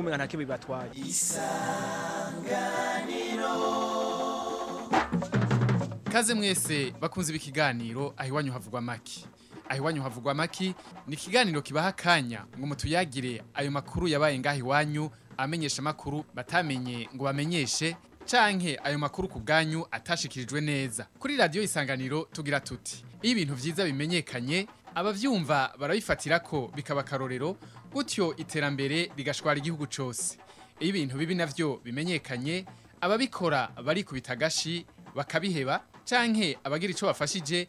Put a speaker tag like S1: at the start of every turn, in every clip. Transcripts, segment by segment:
S1: umenga nta kibi batwaye
S2: kaze mwese bakunze ibi kiganiro aho iwanyu havugwa make aho iwanyu havugwa amaki ni ikiganiro kibaha akanya ngo mutuyagire ayo makuru yabaye ngaho iwanyu amenyesha amakuru batamenye ngo bamenyeshe canke ayo makuru ku bwanyu atashikirijwe neza kuri radiyo isanganiro tugira tuti iyo ibintu byiza bimenyekanye ababyumva barabifatira ko bikaba akarorero gutyo iterambere rigashwara igihugu cyose ibintu bibi nabyo bimenyekanye ababikora barikubita agashi bakabiheba cyangwa abagira icyo bafashije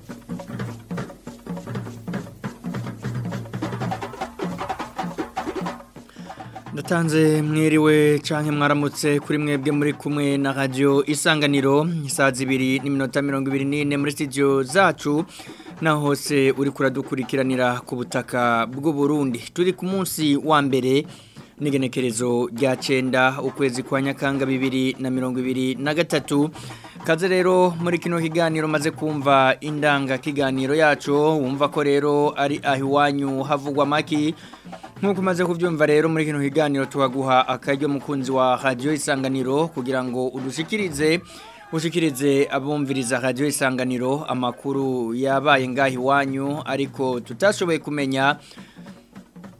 S3: Datanze mwiriwe canke mwaramutse kuri mwebwe muri kumwe na radio Isanganiro saa 2 n'iminota mirongo ibiri 24 muri studio zacu na hose uri kuradukurikiranira ku butaka bw'u Burundi turi ku munsi wa mbere n'igenekerezo rya cyenda ukwezi kwa nyakanga bibiri na mirongo ibiri na gatatu kaze rero muri kino kiganiro maze kumva indanga kiganiro yacu wumva ko rero ari ahiwanyu iwanyu havugwa amaki nk'uko umaze kubyumva rero muri kino kiganiro tuhaguha akaryo mukunzi wa radio isanganiro kugira ngo udushyikirize ushikirize abumviriza radio isanganiro amakuru yabaye ngaho iwanyu ariko tutashoboye kumenya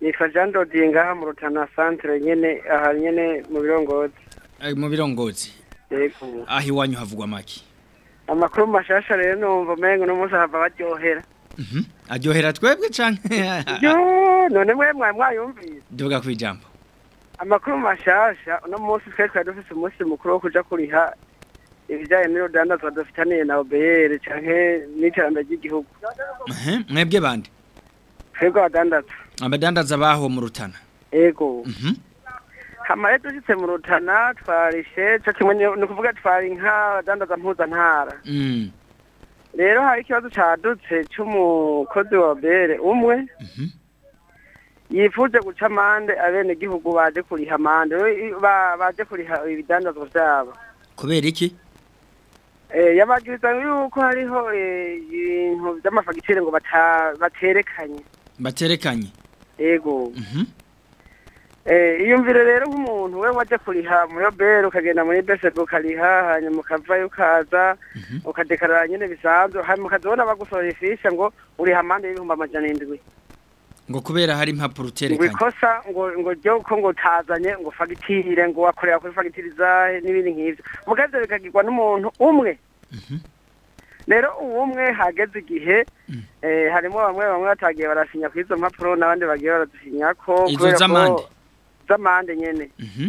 S4: nitwa jean dodinga mu rutana santire nyine aha nyine mu birongozi
S3: eh, mu birongozi aho iwanyu havugwa amaki
S4: amakuru mashasha rero numva umengo n'umunsi hava baryohera
S3: mhm. aryohera twebwe
S4: cyane none mwe mwayumvise
S3: duvuga ku ijambo
S4: amakuru mashasha uno munsi twe twari dufite umunsi mukuru wo kujya kuriha ibijyanye n'urudandazwa dufitaniye na obeyeri cyangwa n'iterambere ry'igihugu
S3: mwebwe bandi
S4: twebwe abadandaza
S3: abadandaza baho mu rutana
S4: ego
S3: mhm.
S4: hamare dushyitse mu rutana twarishe cyo kimwe ni ukuvuga twari nk'abadandaza mpuzantara
S3: mm.
S4: rero hari ikibazo cyadutse cy'umukozi wa bere umwe
S3: mhm.
S4: yifuje guca amande abenegihugu baje kuriha amande baje kuri ibidandazwa byabo
S3: kubera iki
S4: eh, yabagirizanya yuko hariho eh, ibintu by'amafagitire ngo baterekanye
S3: baterekanye
S4: yego
S3: mhm.
S4: eh iyumvire rero umuntu we waje kuriha muri bero kagenda muri besedo kariha hanyuma ukava ukaza
S3: mhm.
S4: ukadekarara nyene bisanzwe hanyuma kazona bagusohora ifisha ngo uri hamande y'ibihumba majana indwi
S3: ngo kubera hari impapuro terekanye
S4: ubikosa ngo ngo ryo ko ngo tazanye ngo fagitire ngo wakoreye kuri fagitire za n'ibindi nk'ivyo mugaze bikagirwa n'umuntu umwe
S3: mhm
S4: rero uwo umwe hageze igihe
S3: hmm.
S4: eh, harimo bamwe bamwe batagiye barasinya kuri izo mpapuro n'abandi bagiye barazisinya ko izo
S3: z'amande
S4: z'amande nyine
S3: mhm.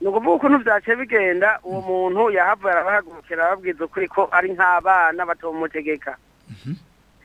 S3: ni
S4: ukuvuga ukuntu byaciye bigenda uwo mm. muntu yahavuye arabahagurukira arababwiza ukuri ko ari nk'abana batamutegeka mhm.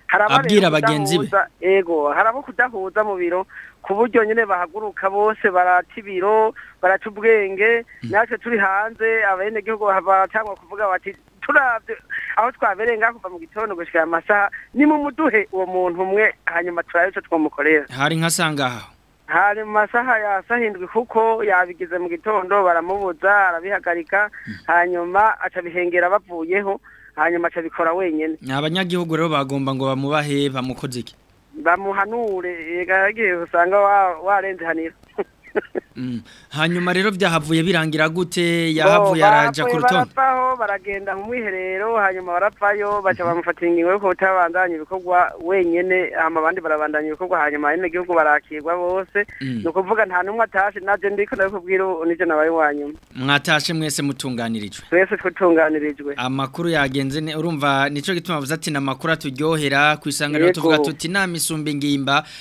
S3: abwira bagenzi be
S4: yego hari kudahuza mu biro ku buryo nyine bahaguruka bose baraca ibiro baraca ubwenge mm. natwe turi hanze abenegihugu batangwa kuvuga bati turabye aho twabereye kuva mu gitondo gushyira amasaha ni mu muduhe uwo muntu umwe hanyuma turabe icyo twamukorera
S3: hari nka sangaha
S4: hari mu masaha yasahindwi kuko yabigize mu gitondo baramubuza arabihagarika hmm. hanyuma acabihengera bavuyeho hanyuma acabikora wenyine ni
S3: abanyagihugu rero bagomba ngo bamubahe bamukoze iki
S4: bamuhanure yagiye usanga warenze hanira
S3: Mm. hanyuma rero byahavuye birangira gute yahavuye araja ku rutonde
S4: barapfaho baragenda mu mwiherero hanyuma barapfayo baca mhm. bamufata ingingo y'uko utabandanya ibikorwa wenyine abandi barabandanya ibikorwa hanyuma gihugu barakirwa bose
S3: mm.
S4: ni ukuvuga nta n'umwe atashe nabyo ndi kubera kubwira n'ibyo nabaye wa nyuma
S3: mwatashe mwese mutunganirijwe
S4: twese twutunganirijwe
S3: amakuru yagenze urumva nicyo gituma bavuze ati ni amakuru aturyohera ku
S4: isanganiro
S3: tuvuga tuti inama isumba ingimba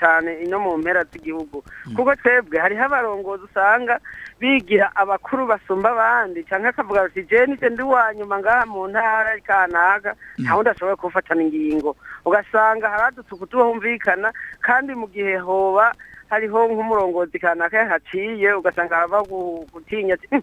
S3: cyane
S4: ino mu mpera z'igihugu hmm. kuko twebwe hariho abarongozi usanga bigira abakuru basumba abandi cyangwa akavuga ati jeni ndi ndi nyuma ngaha mu ntara kanaka hmm. nta wundi ashoboye kufatana ingingo ugasanga hari adusuku tubahumvikana kandi mu gihe hoba hariho nk'umurongozi kanaka yahaciye ugasanga haba gutinya hmm,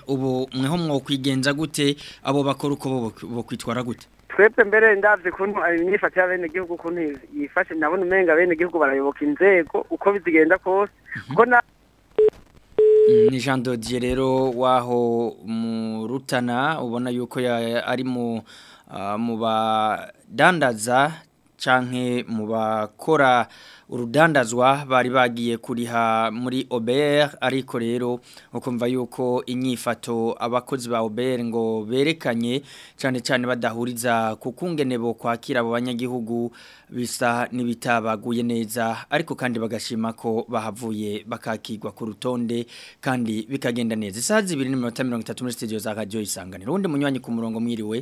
S3: ubu mweho mwokwigenza gute abo bakora uko bo kwitwara gute
S4: twebwe mbere ndabye ukuntu eh, imyifatire y'abene gihugu ukuntu yifashe ndabona umenga abene gihugu barayoboka inzego uko bizigenda kose kuko mhm. na
S3: mm, ni jean dodiye rero waho mu rutana ubona yuko ari mu ah, mu badandaza canke mu bakora urudandazwa bari bagiye kuriha muri Ober ariko rero ukumva yuko inyifato abakozi ba Ober ngo berekanye cyane cyane badahuriza kukungene bo kwakira abo banyagihugu bisa n'ibitabaguye neza ariko kandi bagashima ko bahavuye bakakigwa ku rutonde kandi bikagenda neza isaha 2:30 muri studio za Radio Isanganiro undi munywanyi ku murongo mwiriwe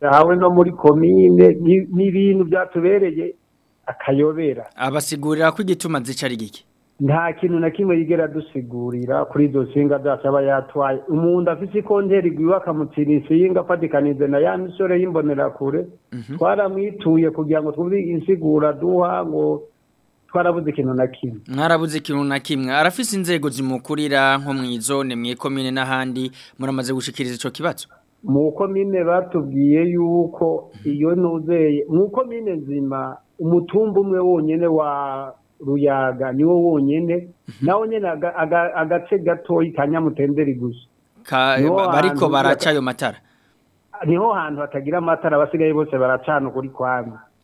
S1: atahawe no muri komine n'ibintu byatubereye akayobera
S3: abasigurira ko igituma zicara gike
S1: nta kintu na kimwe yigera dusigurira kuri izo nsinga zacu aba yatwaye umuntu afite ikonteri yubaka mutsira insinga afatikanize na ya misore y'imbonerakure mhm. twaramwituye kugira ngo twumve insigura duha ngo twarabuze ikintu na kimwe
S3: mwarabuze ikintu na kimwe arafise inzego zimukurira nko mu izone mu ikomine n'ahandi muramaze gushyikiriza icyo kibazo
S1: mu komine batubwiye yuko iyo ntuzeye mu komine nzima umutumba umwe wonyine wa ruyaga niwo wonyine mhm. nawe nyine agace gatoya ka nyamutenderi gusa
S3: bariko baraca ayo matara
S1: niho hantu hatagira amatara basigaye bose baracana
S3: kuri kwamwe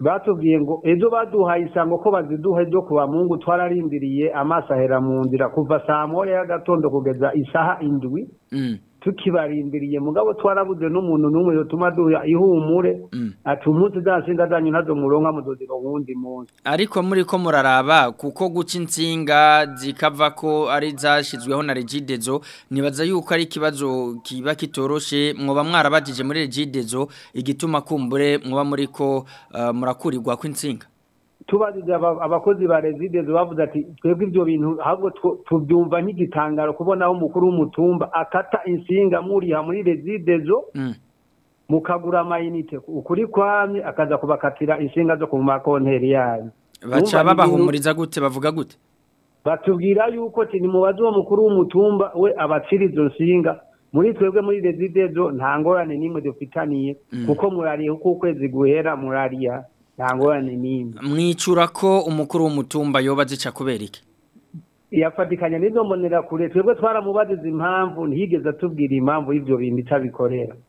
S1: batubwiye ngo ejo baduhaye isango ko baziduha ibyo kuba mungu twararindiriye amaso ahera mu nzira kuva saa moya y'agatondo kugeza isaha indwi
S3: mm.
S1: tukibarindiriye mugabo twarabuze n'umuntu n'umwe yotuma duha ihumure
S3: mm.
S1: ati umunsi udatsinda zanyu ntazo muronka mudodero wundi munsi
S3: ariko muri ko muraraba kuko guca insinga zikava ko ari zashyizweho na regidezo nibaza yuko ari ikibazo kiba kitoroshe mwaba mwarabagije muri regidezo igituma kumbure muba muri ko eh, murakurirwa kw'insinga
S1: tubariza abakozi ba rezidenzi bavuze ati twebwe ibyo bintu ahubwo tubyumva nk'igitangaro kubona aho umukuru w'umutumba akata insinga muriha muri rezidenzo
S3: mm.
S1: mukagura amayinite ukuri kwamye akaza kubakatira inshinga zo ku makonteri yanyu
S3: baca babahumuriza gute bavuga gute
S1: batubwira yuko nimubaze uwo mukuru w'umutumba we abacira izo nsinga muri twebwe muri rezidenzo nta ngorane n'imwe dufitaniye mm. kuko murariye kuko ukwezi guhera murariya ntangorane n'imwe
S3: mwicura ko umukuru w'umutumba yoba azica kubera iki
S1: yafatikanya n'izo mbonera kure twebwe twaramubaziza impamvu ntiyigeze atubwira impamvu y'ibyo bintu
S3: icyo abikorera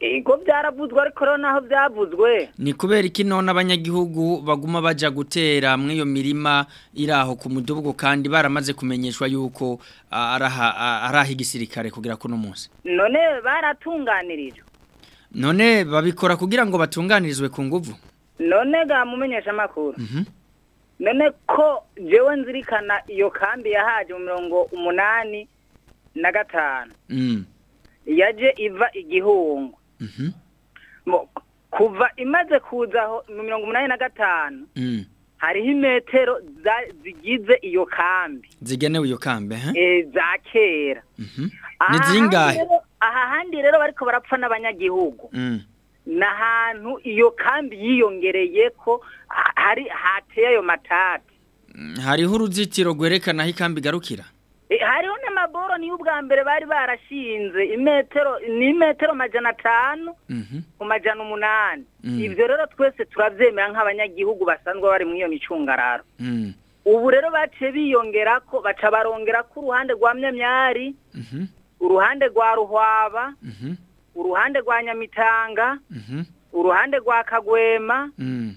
S5: Ego
S3: byaravuzwe
S5: ariko naho byavuzwe
S3: ni kubera iki none abanyagihugu baguma bajya gutera muri iyo mirima iraho ku mudugudu kandi baramaze kumenyeshwa yuko ari ah'igisirikare kugira ko uno munsi
S5: none baratunganirijwe
S3: none babikora kugira ngo batunganirizwe ku nguvu
S5: none gamumenyesha amakuru
S3: mhm.
S5: none ko jewe nzirikana iyo kambi yahaje mu mirongo umunani na gatanu
S3: mm.
S5: yaje iva igihungu
S3: mhm.
S5: kuva imaze kuza mu mirongo umunani na gatanu
S3: mm.
S5: hariho imetero zigize iyo kambi
S3: zigenewe iyo kambi eh,
S5: za kera
S3: mhm.
S5: aha handi rero bariko barapfa n'abanyagihugu
S3: mm.
S5: ni ahantu iyo kambi yiyongereye ko hari hateye ayo matati
S3: mm, hariho uruzitiro rwerekana aho ikambi igarukira
S5: e, hariho n'amaboro niyo ubwa mbere bari barashinze imetero ni imetero majana atanu
S3: mhm.
S5: ku majana umunani
S3: mm.
S5: ibyo rero twese turabyemera nk'abanyagihugu basanzwe bari muri iyo micungararo
S3: mm.
S5: ubu rero baciye biyongera ko baca barongera ko uruhande rwa myamyari
S3: mhm.
S5: uruhande rwa ruhwaba
S3: mhm.
S5: uruhande rwa nyamitanga
S3: mhm.
S5: uruhande rwa kagwema
S3: mm.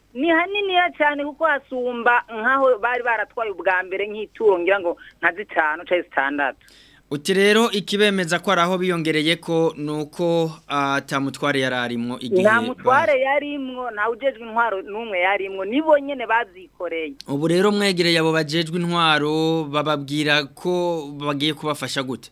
S3: ni
S5: haniniya cyane kuko hasumba nkaho bari baratwaye ubwa mbere nk'ituro ngira ngo nka zitanu cyangwa zitandatu
S3: uti rero ikibemeza ko ari biyongereye ko nuko uko ah, atamutware yari arimo igihe
S5: nta mutware yarimwo ujejwe intwaro n'umwe yarimwo nibo nyine bazikoreye
S3: ubu rero mwegereye abo bajejwe intwaro bababwira ko bagiye kubafasha gute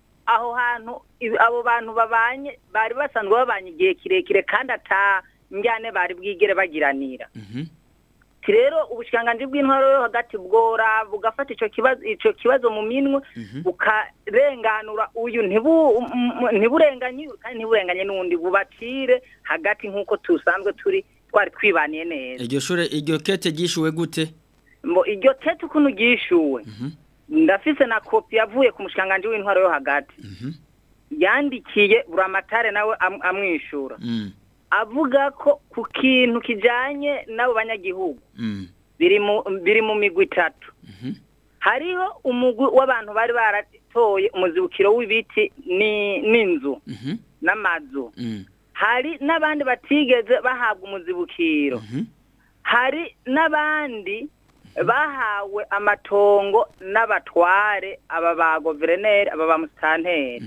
S5: aho hantu abo bantu babanye bari basanzwe babanye igihe kirekire kandi ata njyane bari bwigere bagiranira
S3: mhm.
S5: rero ubushikiranganji bw'intwaro yo hagati bwora bugafata icyo kibazo icyo kibazo mu minwe mhm. bukarenganura uyu ntibu mm, ntiburenganye kandi ntiburenganye n'undi bubacire hagati nk'uko tusanzwe turi twari twibaniye neza
S3: iryo shure iryo kete ryishuwe gute
S5: ngo iryo kete ukuntu ryishuwe mhm. ndafise na kopi yavuye ku mushikiranganji w'intwaro yo hagati mhm. yandikiye buramatare nawe amwishura
S3: mm
S5: avuga ko ku kintu kijyanye n'abo banyagihugu
S3: mm.
S5: biri mu migwi itatu
S3: mm-hmm.
S5: hariho umugwi w'abantu bari baratoye umuzibukiro w'ibiti n'inzu
S3: mm-hmm.
S5: n'amazu
S3: mm.
S5: hari n'abandi batigeze bahabwa umuzibukiro
S3: mm-hmm.
S5: hari n'abandi bahawe amatongo n'abatware aba ba guverineri aba ba musitanteri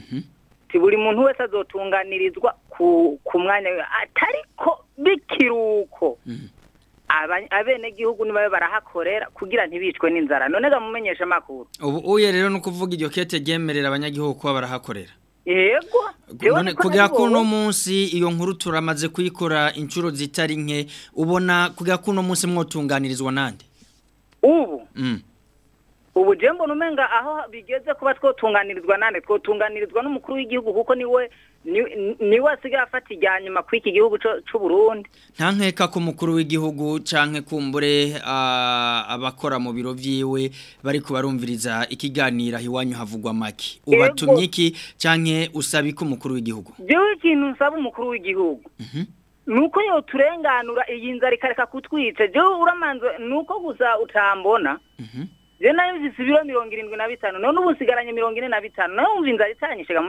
S5: ati buri muntu wese azotunganirizwa ku mwanya we atari ko
S3: bikiruko
S5: mm. abenegihugu niba barahakorera kugira ntibicwe n'inzara none mumenyeshe amakuru
S3: ubu uye rero ni ukuvuga iryo kete ryemerera abanyagihugu kuba barahakorera
S5: yego
S3: kugira ko uno munsi iyo nkuru turamaze kuyikora inshuro zitari nke ubona kugira ko uno munsi mwotunganirizwa n'andi
S5: ubu
S3: mm.
S5: ubu jembo numenga aho bigeze kuba twotunganirizwa nane twotunganirizwa n'umukuru w'igihugu kuko niwe niwe asigaye afata ijya nyuma ku iki gihugu cy'u Burundi
S3: nta nkeka ko umukuru w'igihugu canke kumbure abakora mu biro byiwe bari kubarumviriza ikiganiro iwanyu havugwa make ubatumye iki canke usaba ko umukuru w'igihugu
S5: jewe ikintu nsaba umukuru w'igihugu
S3: mhm.
S5: nuko yo turenganura iyi nzara ikareka kutwica jewe uramanza nuko gusa utambona
S3: mhm.
S5: rero nayo nziza ibiro mirongo irindwi na bitanu none ubu nsigaranye mirongo ine na bitanu nawe wumva inzara
S4: itanyishaga mu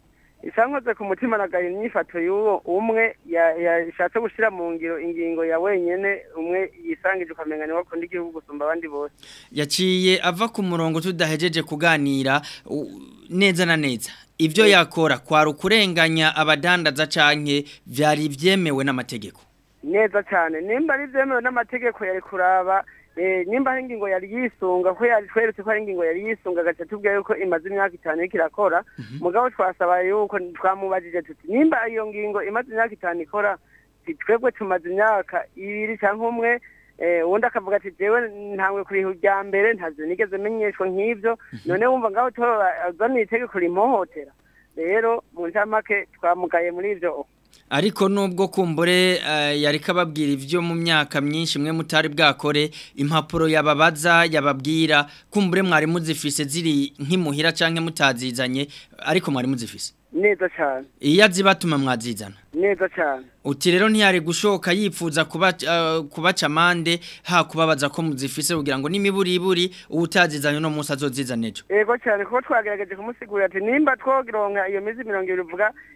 S4: isankoze ku mutima nagaye imyifato y'uwo umwe yashatse gushyira mu ngiro ingingo ya wenyine umwe yisangije ukamenya niba akunda igihugu gusumba abandi bose
S3: yaciye ava ku murongo tudahejeje kuganira neza na neza ibyo yakora kwari ukurenganya abadandaza canke byari byemewe n'amategeko
S4: neza cyane nimba ari byemewe n'amategeko yari kuraba nimba ari ingingo yari yisunga ko tweretse ko ari ingingo yari yisunga agaca tubwira yuko imaze imyaka itanu iriko irakora mugabo twasaba yuko twamubajije tuti nimba iyo ngingo imaze imyaka itanu ikora twebwe tumaze imyaka ibiri cyangwa umwe ubundi akavuga ati jewe ntawe kuriha irya mbere ntazo nigeze menyeshwa nk'ibyo none wumva ngaho tora zone itegeko rimuhohotera rero mu make twamugaye muri ibyo
S3: ariko nubwo kumbure eh, yari kababwira ibyo mu myaka myinshi mwe mutari bwakore impapuro yababaza yababwira kumbure mwari muzifise ziri nk'imuhira cyangwa mutazizanye ariko mwari muzifise
S4: neza cyane
S3: iyo azibatuma mwazizana
S4: neza cyane
S3: uti rero ntiyari gushoka yifuza eh, kubaca ha kubabaza ko muzifise kugira ngo n'imiburiburi utazizanye uno munsi azozizane ejo
S4: cyane kuko twagerageje kumusigurira ati nimba twogironka iyo mizi mirongo uvuga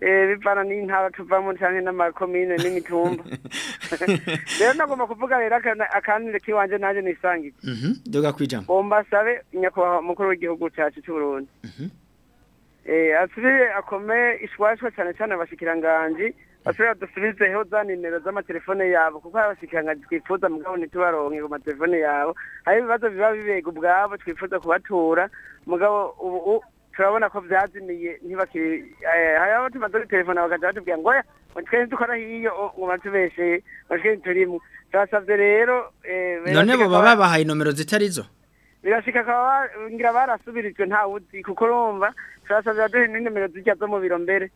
S3: bivana
S4: eh, n'intara tuvamo cyane n'amakomine n'imitumba rero nagomba kuvuga rero akanire k'iwanjye nanjye nisangire
S3: mhm, duga kwijambo
S4: ngo mbasabe nyakubahwa mukuru w'igihugu cyacu cy'u Burundi
S3: mhm.
S4: eh, asubire akomeye ishwashwa cyane cyane abashikiranganji basubire badusubizeho za nimero z'amatelefone yabo kuko hari abashikiranganji twifuza mugabo ntitubaronke ku matelefone yabo hari ibibazo biba bibega ubwabo twifuza kubatura mugabo ubu turabona ko byazimiye ntibakiri eh, hari aho tuba telefone bakajya batubwira ngo twe dukora hiyo ngo batubesheye twe turimo turasabye rero eh,
S3: none baba babahaye nomero zitari zo
S4: birashika akaba ngira barasubirijwe ntawuzi kuko urumva turasabye baduhe n'inimero zijya zo mu biro mbere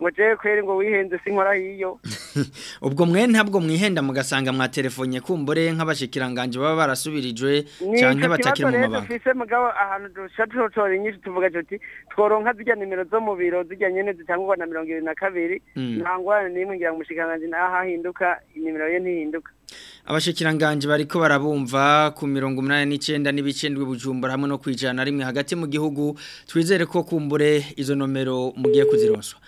S3: ngo
S4: je ngo wihenze sinkora hiyo
S3: ubwo mwe ntabwo mwihenda mugasanga mwa telefone kumbure nk'abashikiranganje baba barasubirijwe canke
S4: batakira
S3: mu mabanga
S4: nimero nyinshi tuvuga tuti tworonka zijya nimero zo mu biro zijya nyene zitangwa na mirongo ibiri na kabiri
S3: mm.
S4: nta ngorane n'imwe ngira ngo umushikiranganji naho hahinduka nimero ye ntihinduka
S3: abashikiranganji bariko barabumva ku mirongo umunani n'icenda n'ibicendwe bujumbura hamwe no kwijana rimwe hagati mu gihugu twizere ko kumbure izo nomero mugiye kuzironswa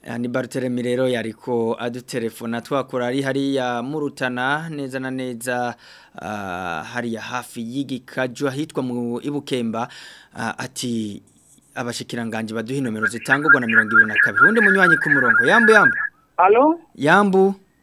S3: Ah, ni baruteremi rero yariko adutelefona twakora ari hariya murutana neza na neza ah, hariya hafi y'igikaju ahitwa mu ibukemba ah, ati abashikiranganje baduha nomero zitangwa na mirongo na kabiri undi munywanyi ku murongo yambu yambu
S6: alo
S3: yambu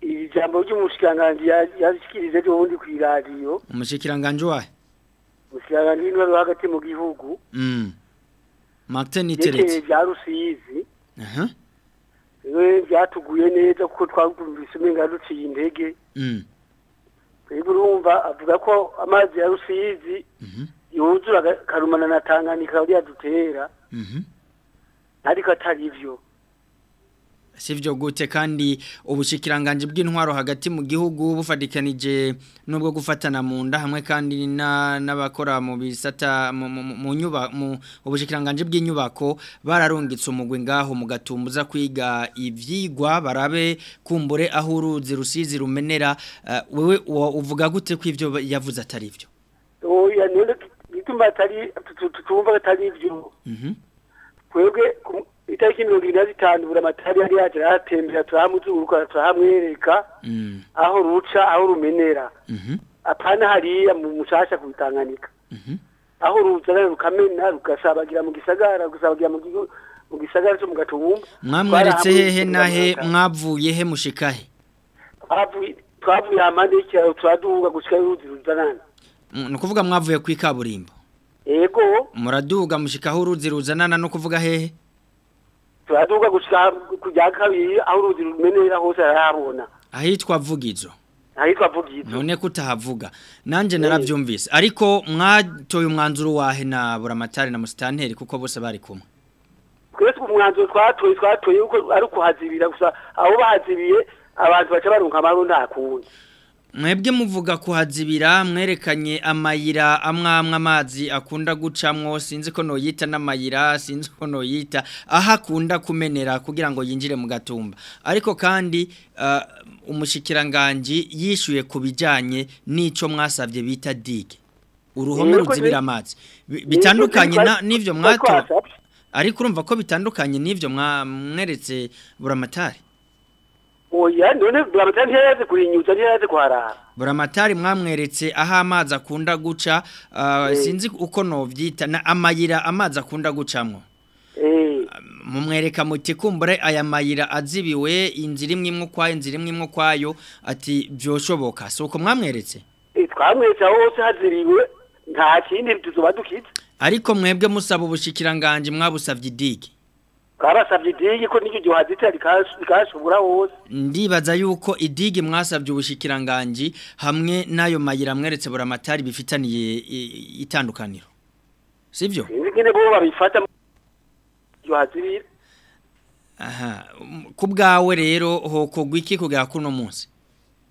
S1: Ijambo ry'umushikanganje yashikirije ryo wundi ku
S3: Umushikiranganje wahe?
S1: Umushikanganje ni wari hagati mu gihugu.
S3: Mhm. Martin Iteretse.
S1: Yake byarusizi.
S3: Mhm.
S1: Uh -huh. byatuguye neza kuko twabwumvise umenga duciye intege
S3: mm.
S1: urumva avuga ko amazi ya rusizi
S3: mm-hmm.
S1: yuzura akarumana na tanganika yadutera
S3: mm-hmm.
S1: ariko atari byo
S3: sivyo gute kandi ubushikiranganje bw'intwaro hagati mu gihugu bufadikanije nubwo gufatana mu nda hamwe kandi n'abakora mu bisata mu nyuba mu ubushikiranganje bw'inyubako bararungitse umugwi ngaho mu gatumbuza kwiga ivyigwa barabe kumbure aho uruzi rusizi rumenera eh, wewe uvuga gute ko ivyo yavuze atari vyo
S1: oya none gituma atari tutumva atari vyo kwebwe mhm. itaiki mirongo ina zitanu buramatari yari yaje aratembera turahamuzunguruka turahamwereka
S3: mm.
S1: aho ruca aho rumenera
S3: mhm.
S1: apana hariya mushasha kubitanganika
S3: mhm.
S1: aho ruzana rukamena rugasabagira mu gisagara rugasabagira mu gisagara co mu gatubumba
S3: mwamweretse hehe nahe mwavuye he mushikahe
S1: twavuye hampande y'ikiraro turaduga gushika mm, uruzi ruzanana
S3: ni ukuvuga mwavuye kw'ikaburimbo
S1: ego
S3: muraduga mushikaho uruzi ruzanana no kuvuga hehe
S1: turaduka kujya kabiri aho urugi rumenera hose arahabona
S3: ahitwa vugizo
S1: ahitwa vugizo
S3: none kutahavuga nanje naravyumvise eh. ariko mwatoye umwanzuro wahe na buramatari na musitanteri kuko bose bari kumwe
S1: twese umwanzuro twatoye twatoye uko ari ukuhazibira gusa aho bahazibiye abantu baca barunka amaro
S3: mwebwe muvuga kuhazibira mwerekanye amayira amwe amwe amazi akunda gucamwo sinzi ko noyita n'amayira sinzi ko noyita aha akunda kumenera kugira ngo yinjire mu gatumba ariko kandi uh, umushyikirangajyi yishyuye ku bijyanye n'icyo mwasabye bita dike uruhome ruzibira amazi bitandukanye
S7: n'ibyo
S3: mwato ariko urumva ko bitandukanye n'ibyo mweretse buramatari
S7: oya none buramata ntiyazi kurinyuza ntiyazi kuharara
S3: buramatari mwamweretse aha amazi akunda guca uh, eh. sinzi uko nobyita na amayira amazi akunda gucamo
S7: eh.
S3: mumwereka muti kumbure aya mayira azibiwe inzira imwe imwe ukwayo inzira imwe imwe ukwayo ati byoshoboka si uko mwamweretse
S7: eh, twamweretse aho hose haziriwe nta kindi tuzuba
S3: ariko mwebwe musaba ubushikiranganje mwabusabye idigi
S7: kabasabye idigi ko n'icyo gihe wazitira rikashobora
S3: ndibaza yuko idigi mwasabye ubushikiranganji hamwe n'ayo mayira mweretse buramatari bifitaniye itandukaniro
S7: sibyo nyine bo babifata ibyo
S3: aha ku bwawe rero hokogwa iki kugera kuno munsi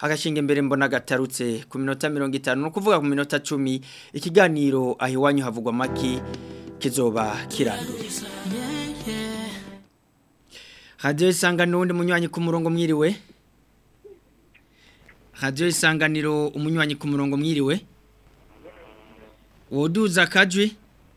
S3: agashinga imbere mbona gatarutse ku minota mirongo itanu ni ukuvuga ku minota cumi ikiganiro aho iwanyu havugwa amaki kizoba kiranduye hajyayo isangano n'ubundi munywanyi ku murongo mwiriwe radiyo isanganiro umunywanyi ku murongo mwiriwe woduza akajwi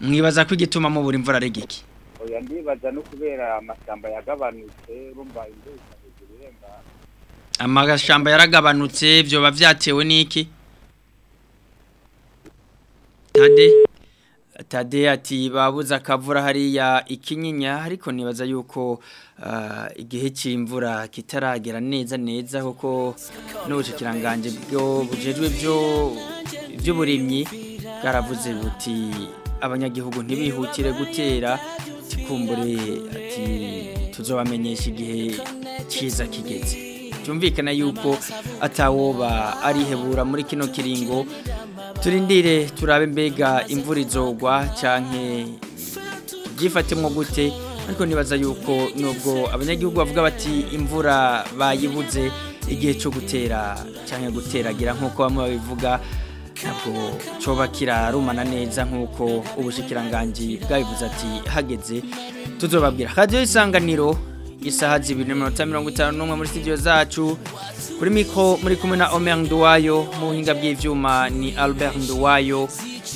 S3: mwibaza ko igituma mu buri mvura gike
S8: oya ndibaza no kubera amashyamba yagabanutse rumva
S3: amashyamba yaragabanutse byoba byatewe n'iki tade tade ati “babuza akavura hariya ikinyinya ariko nibaza yuko eh, igihe cy'imvura kitaragera neza neza kuko n'ubushikiranganje bwo bujejwe by'uburimyi bwaravuze buti abanyagihugu ntibihukire gutera tikumbure ati tuzobamenyesha igihe cyiza kigeze byumvikana yuko atawoba arihebura muri kino kiringo turindire turabe mbega imvura izogwa cyane byifatemo gute ariko nibaza yuko nubwo abanyagihugu bavuga bati imvura bayibuze igihe cyo gutera cyangwa guteragira nk'uko bamwe babivuga ntabwo cyoba kirarumana neza nk'uko ubushikiranganji bwabivuze ati hageze tuzobabwira radiyo isanganiro isaha zibiri na mirongo mirongo itanu n'umwe muri sitidiyo zacu kuri miko muri kumwe na omer nduwayo mu buhinga bw'ibyuma ni albert nduwayo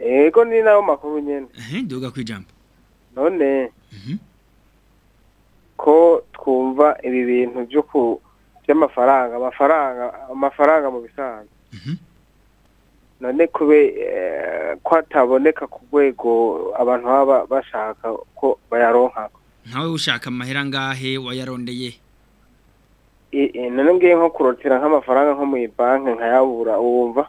S9: yego ni nayo makuru
S3: nyine duga ku
S9: ijambo
S3: none
S9: ko twumva ibi bintu by'amafaranga amafaranga amafaranga mu bisanzwe none kube eh, ko ataboneka ku rwego abantu baba bashaka ko bayaronka
S3: nawe ushaka amahera angahe wayarondeye
S9: none ngiye nko kurotera nk'amafaranga nko muri banki nkayabura wumva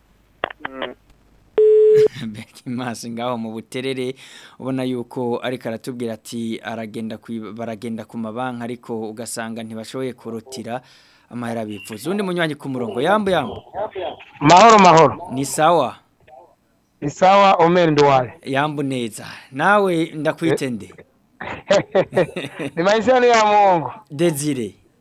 S3: mm. ngaho mu buterere ubona yuko ariko aratubwira ati baragenda ku mabanki ariko ugasanga ntibashoboye korotira amahera bipfuza undi munywanyi ku murongo yambu yambu
S10: mahoro mahoro
S3: ni sawa
S10: ni sawa
S3: yambu neza nawe
S10: ndakwite nde ni mayisani ya mungu dezire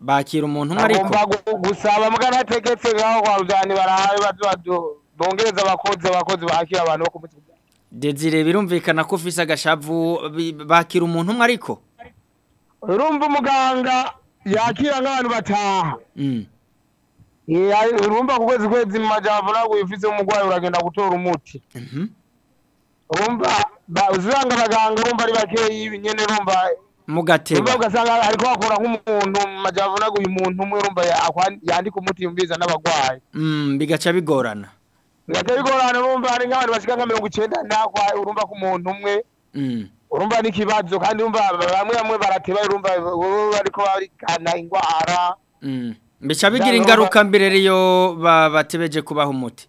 S3: bakira umuntu umwe ariko
S10: gusaba mbwa ntategetse ngaho kwa rujyane barahawe bongereza abakozi abakozi bakira abantu bo kumutwe
S3: Dezire birumvikana ko ufise agashavu bakira umuntu umwe ariko
S10: urumva umuganga yakira nk'abantu bataha
S3: mm.
S10: urumva ku kwezi kwezi mu majyambere wifitse umurwayi uragenda gutora umuti
S3: mhm.
S10: urumva uziranga abaganga bumva ari bakeyi nyine bumva
S3: mugateba
S10: ugasanga ariko bakora nk'umuntu mu majyambere uyu muntu umwe urumva yandika umuti yumviza n'abarwayi
S3: mm, bigaca bigorana
S10: bigaca bigorana urumva hari nk'abantu bashyiga nka mirongo icyenda urumva ku muntu umwe
S3: mm.
S10: urumva n'ikibazo kandi urumva bamwe bamwe baratiba urumva bariko barikana ingwara
S3: mm. bica bigira ingaruka mbere riyo batebeje kubaha umuti